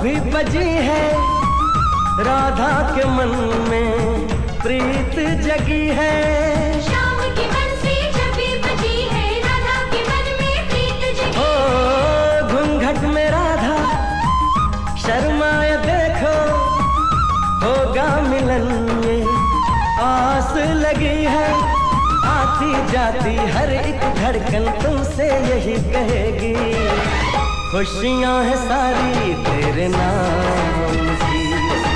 भी बजी है। राधा के मन में प्रीत जगी है। शाम की बंसी जब बजी है राधा के मन में प्रीत जगी ओ घूंघट में राधा शर्माए देखो। होगा मिलन ये आस लगी है। आती जाती हर एक धड़कन तुमसे यही कहेगी। खुशियाँ हैं सारी तेरे नाम की।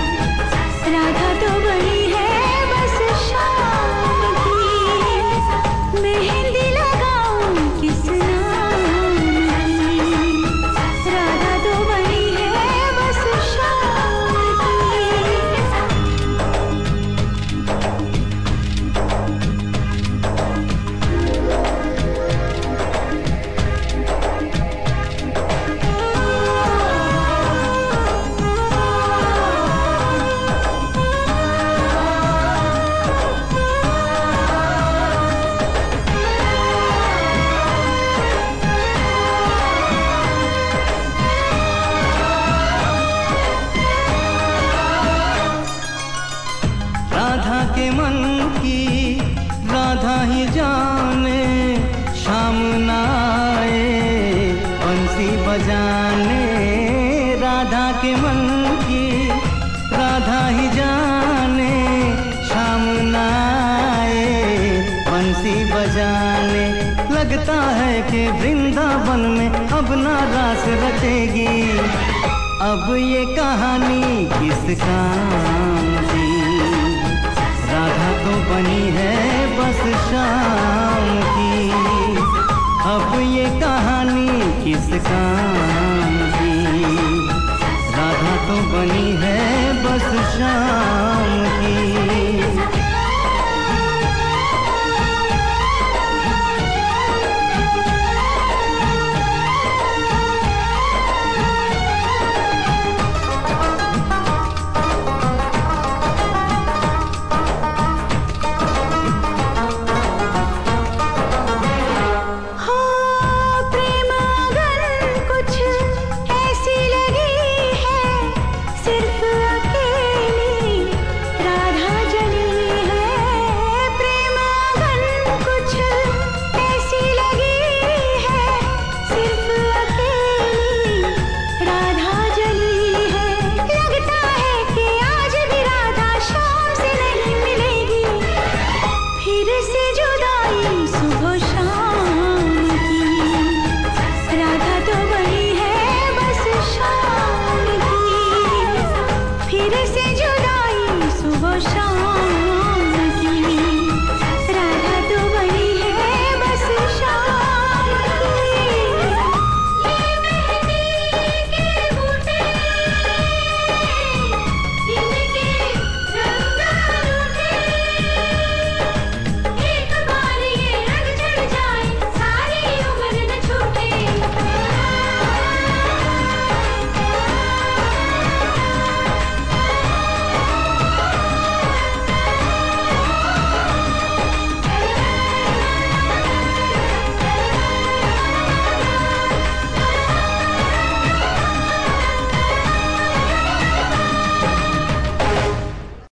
बंसी बजाने, लगता है कि वृंदावन में अब ना रास रचेगी अब ये कहानी किस काम की? राधा तो बनी है बस शाम की। अब ये कहानी किस काम की? राधा तो बनी है बस शाम